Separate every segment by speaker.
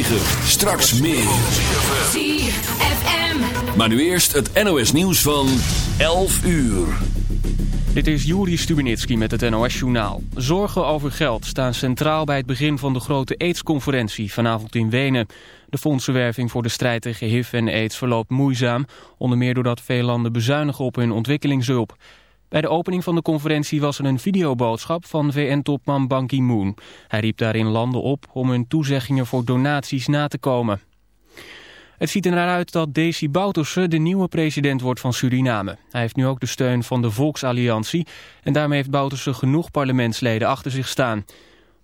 Speaker 1: 9. Straks meer.
Speaker 2: ZFM.
Speaker 1: Maar nu eerst het NOS nieuws van 11 uur.
Speaker 3: Dit is Juri Stubenitski met het NOS-journaal. Zorgen over geld staan centraal bij het begin van de grote AIDS-conferentie vanavond in Wenen. De fondsenwerving voor de strijd tegen HIV en AIDS verloopt moeizaam, onder meer doordat veel landen bezuinigen op hun ontwikkelingshulp. Bij de opening van de conferentie was er een videoboodschap van VN-topman Ban Ki-moon. Hij riep daarin landen op om hun toezeggingen voor donaties na te komen. Het ziet er naar uit dat Desi Bouterse de nieuwe president wordt van Suriname. Hij heeft nu ook de steun van de Volksalliantie en daarmee heeft Bouterse genoeg parlementsleden achter zich staan.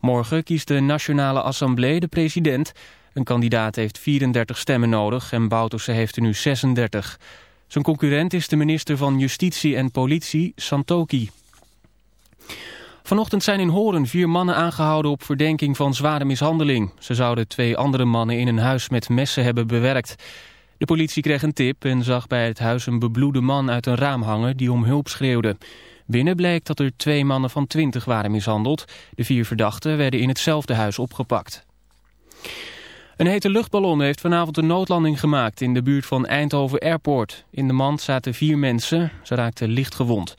Speaker 3: Morgen kiest de Nationale Assemblée de president. Een kandidaat heeft 34 stemmen nodig en Bouterse heeft er nu 36. Zijn concurrent is de minister van Justitie en Politie, Santoki. Vanochtend zijn in Horen vier mannen aangehouden op verdenking van zware mishandeling. Ze zouden twee andere mannen in een huis met messen hebben bewerkt. De politie kreeg een tip en zag bij het huis een bebloede man uit een raam hangen die om hulp schreeuwde. Binnen bleek dat er twee mannen van twintig waren mishandeld. De vier verdachten werden in hetzelfde huis opgepakt. Een hete luchtballon heeft vanavond een noodlanding gemaakt in de buurt van Eindhoven Airport. In de mand zaten vier mensen, ze raakten licht gewond.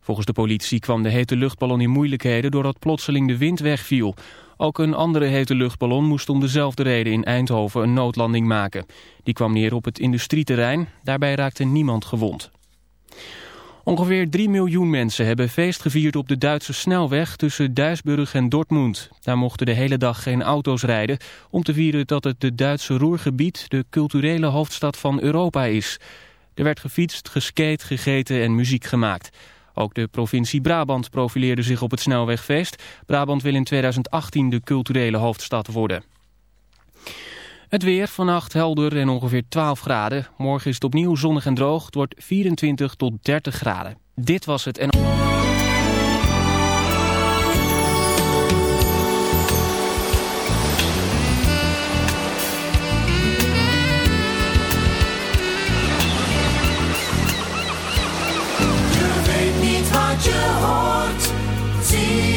Speaker 3: Volgens de politie kwam de hete luchtballon in moeilijkheden doordat plotseling de wind wegviel. Ook een andere hete luchtballon moest om dezelfde reden in Eindhoven een noodlanding maken. Die kwam neer op het industrieterrein, daarbij raakte niemand gewond. Ongeveer 3 miljoen mensen hebben feest gevierd op de Duitse snelweg tussen Duisburg en Dortmund. Daar mochten de hele dag geen auto's rijden om te vieren dat het de Duitse Roergebied de culturele hoofdstad van Europa is. Er werd gefietst, geskate, gegeten en muziek gemaakt. Ook de provincie Brabant profileerde zich op het snelwegfeest. Brabant wil in 2018 de culturele hoofdstad worden. Het weer vannacht helder en ongeveer 12 graden. Morgen is het opnieuw zonnig en droog. Het wordt 24 tot 30 graden. Dit was het en...
Speaker 4: Weet niet je hoort. Zie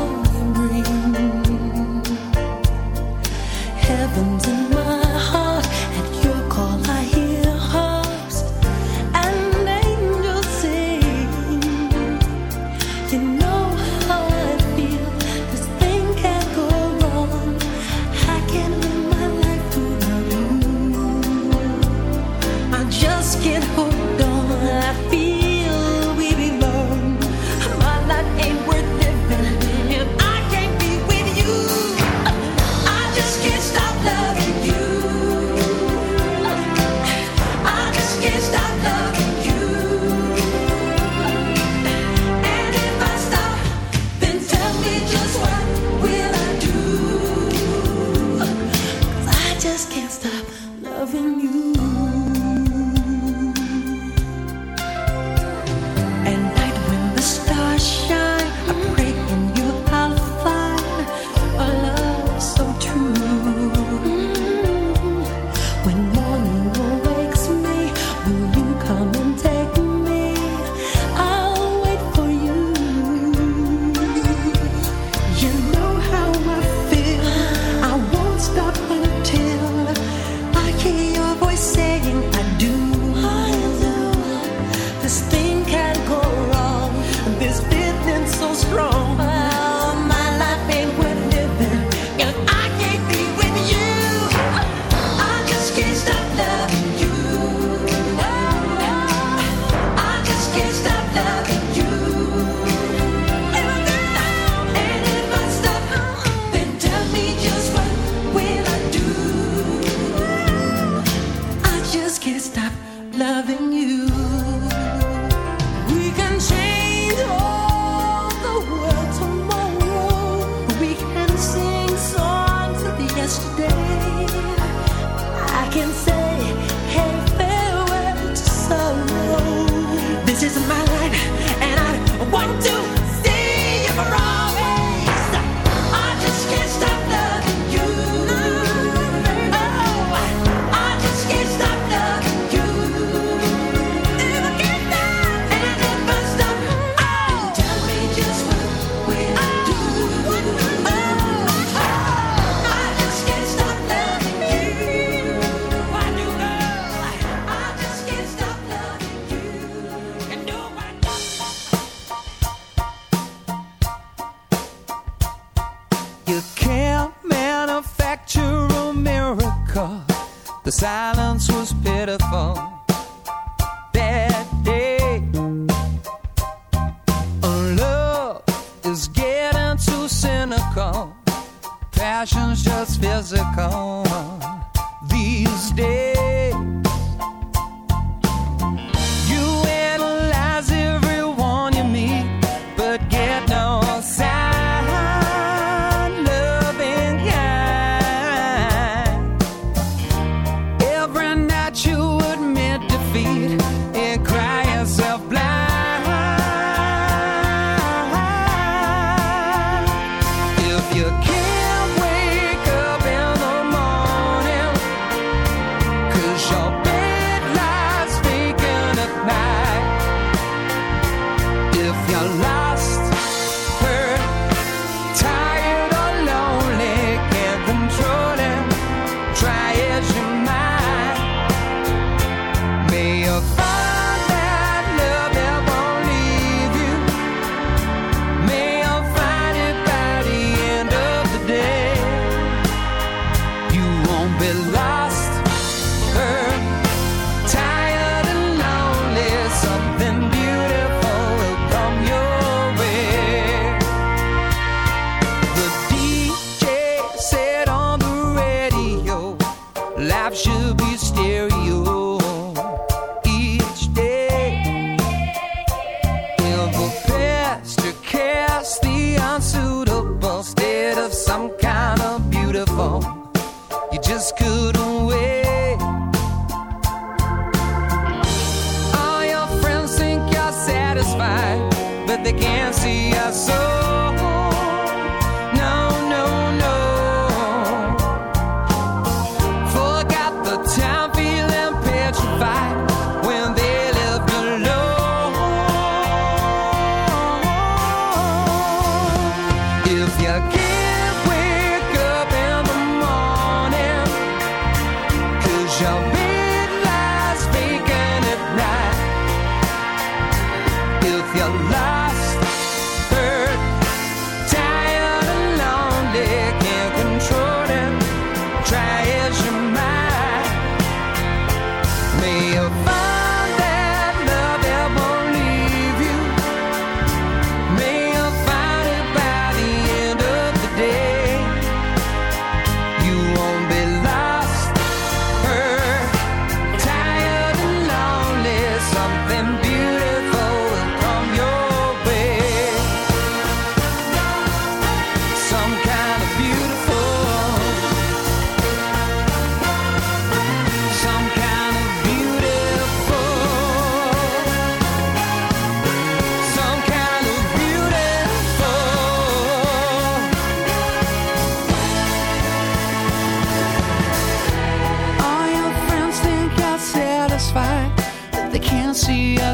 Speaker 5: belong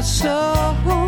Speaker 1: So. soul.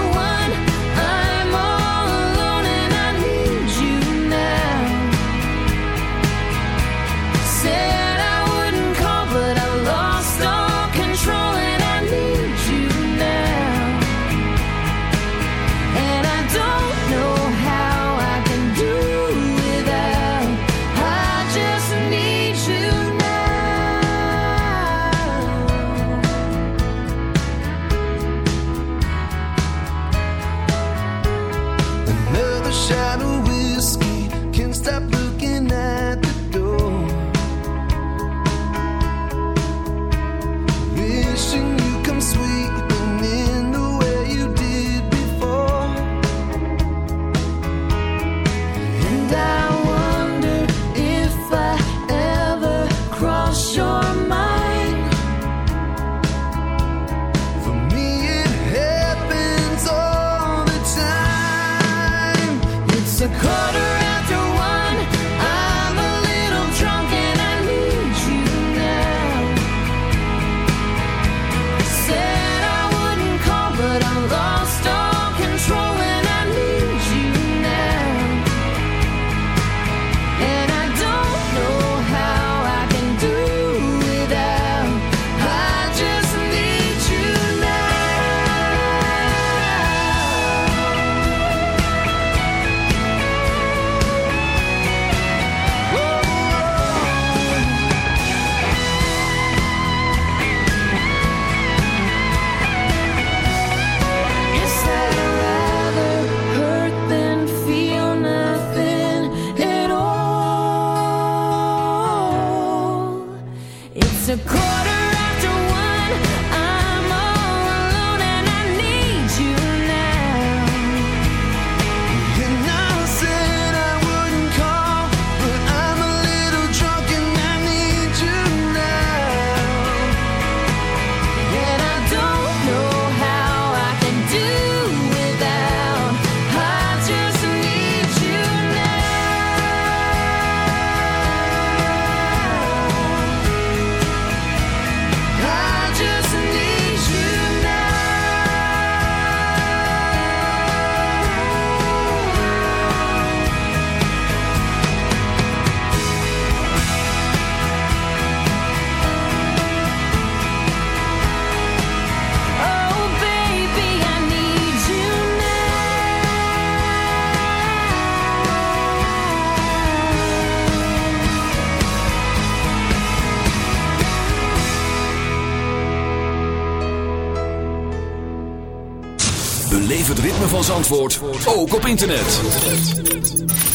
Speaker 6: Zandvoort ook op internet.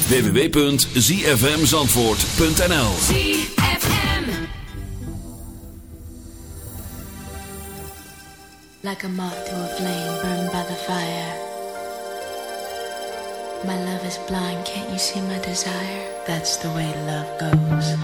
Speaker 6: www.zfmzandvoort.nl
Speaker 7: Like a moth to a flame burned by the fire My love is blind, can't you see my desire? That's the way love goes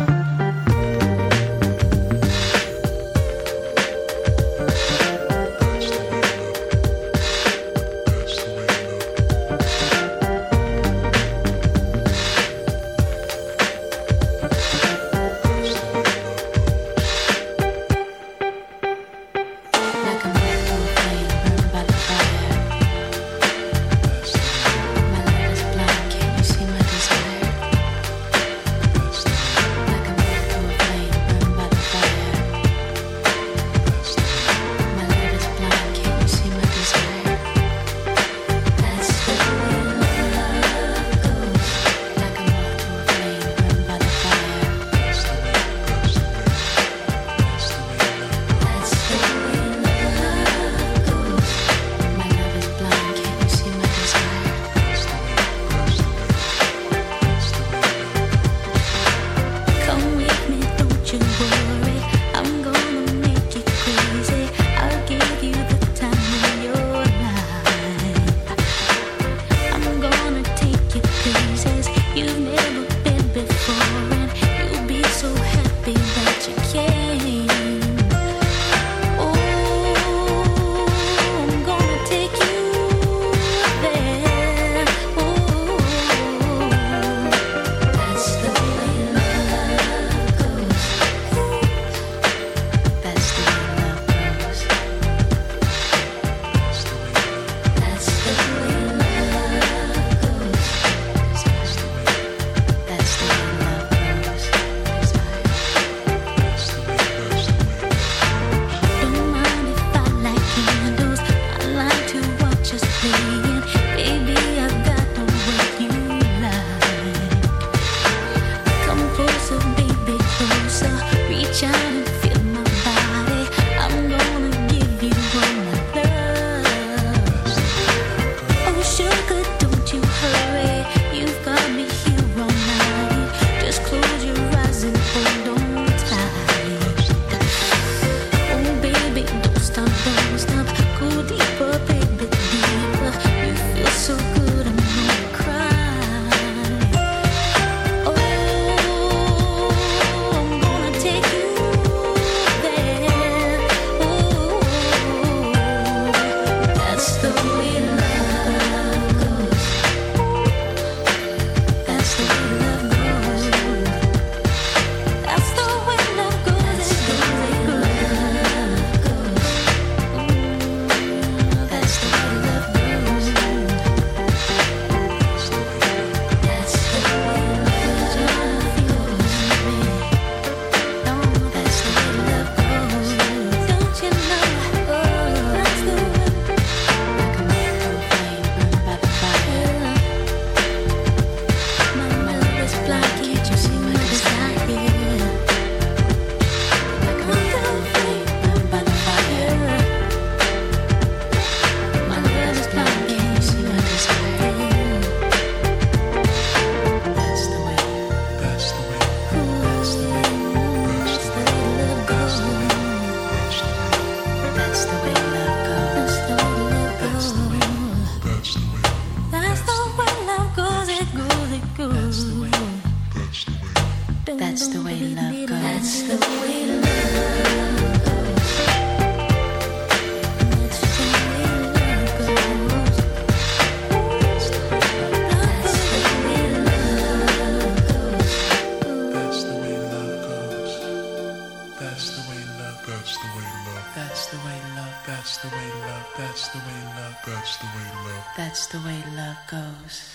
Speaker 7: that's the
Speaker 8: way love,
Speaker 9: that's the way love,
Speaker 8: that's the way love, that's the way love, that's the way love,
Speaker 9: that's the way love goes.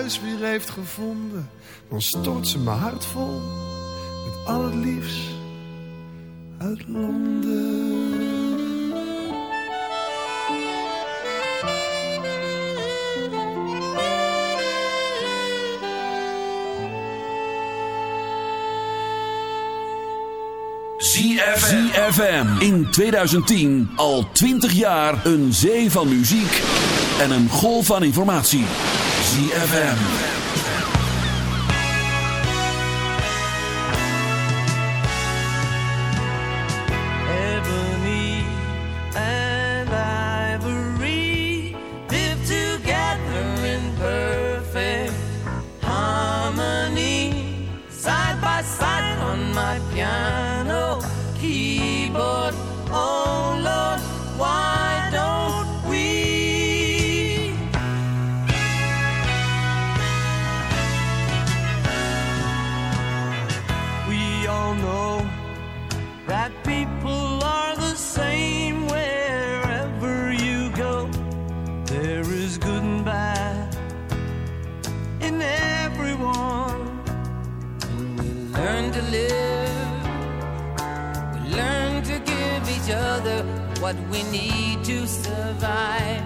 Speaker 10: mijn huis weer heeft gevonden, dan stort ze mijn hart vol met al het liefst uit Londen.
Speaker 1: ZFM. In 2010 al 20 jaar een zee van muziek en een golf van informatie. ZFM.
Speaker 2: Other what we need to survive.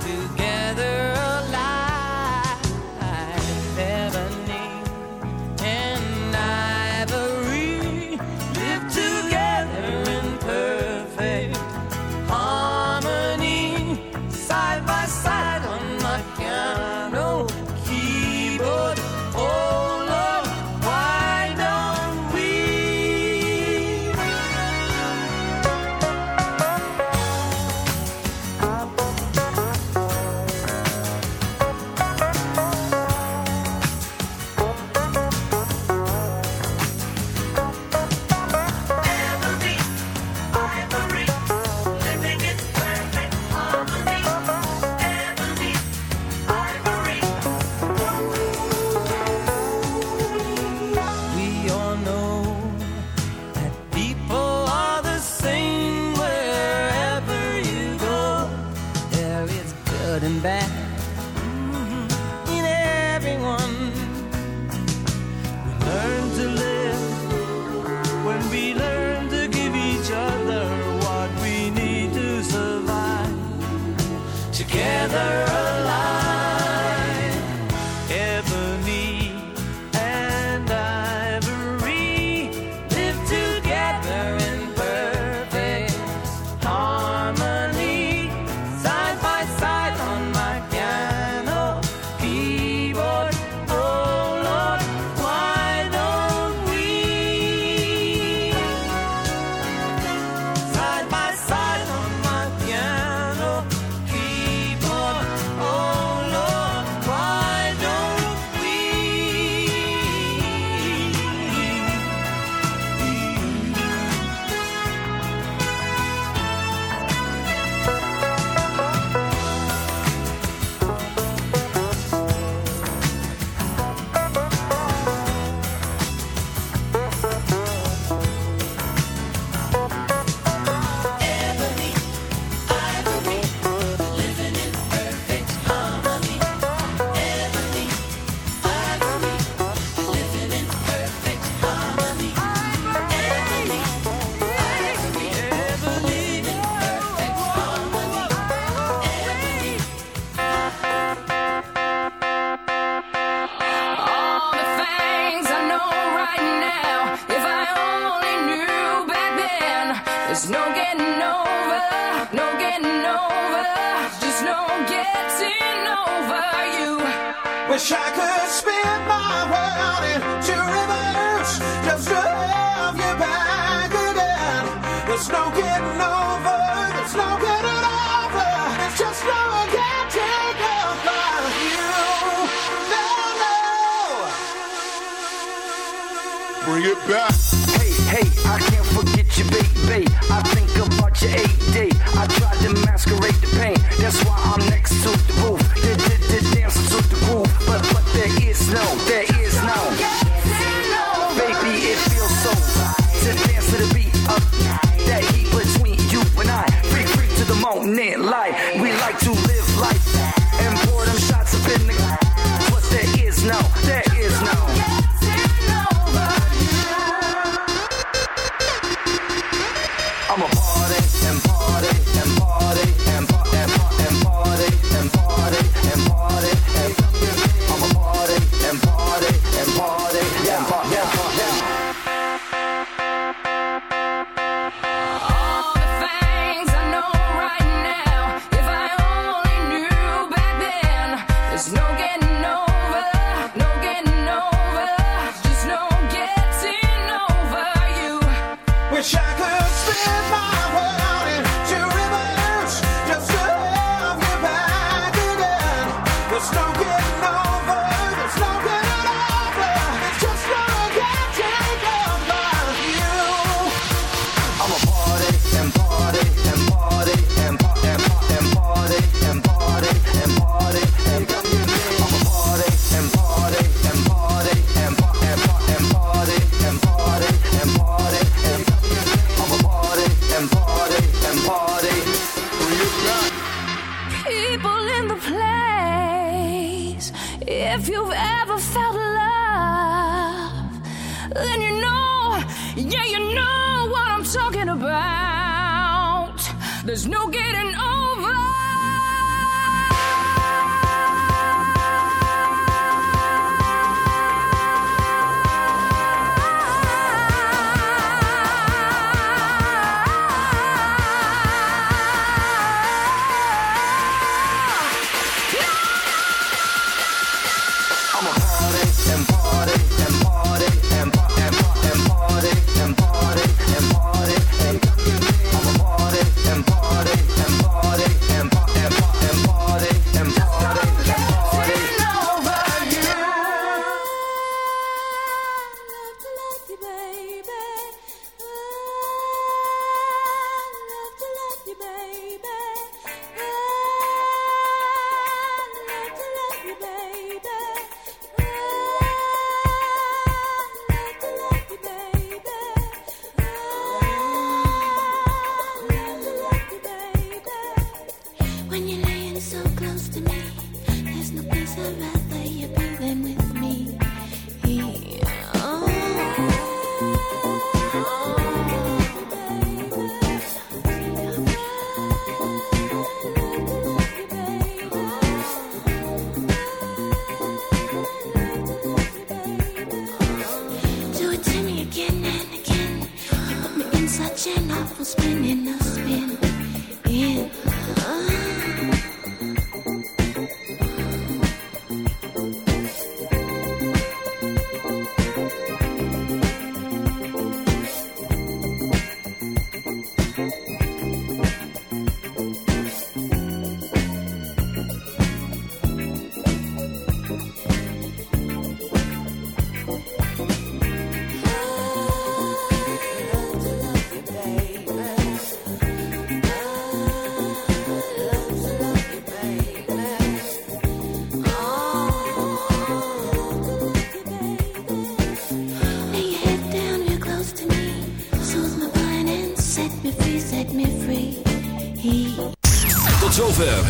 Speaker 2: Together alive.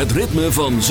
Speaker 6: Het ritme van Z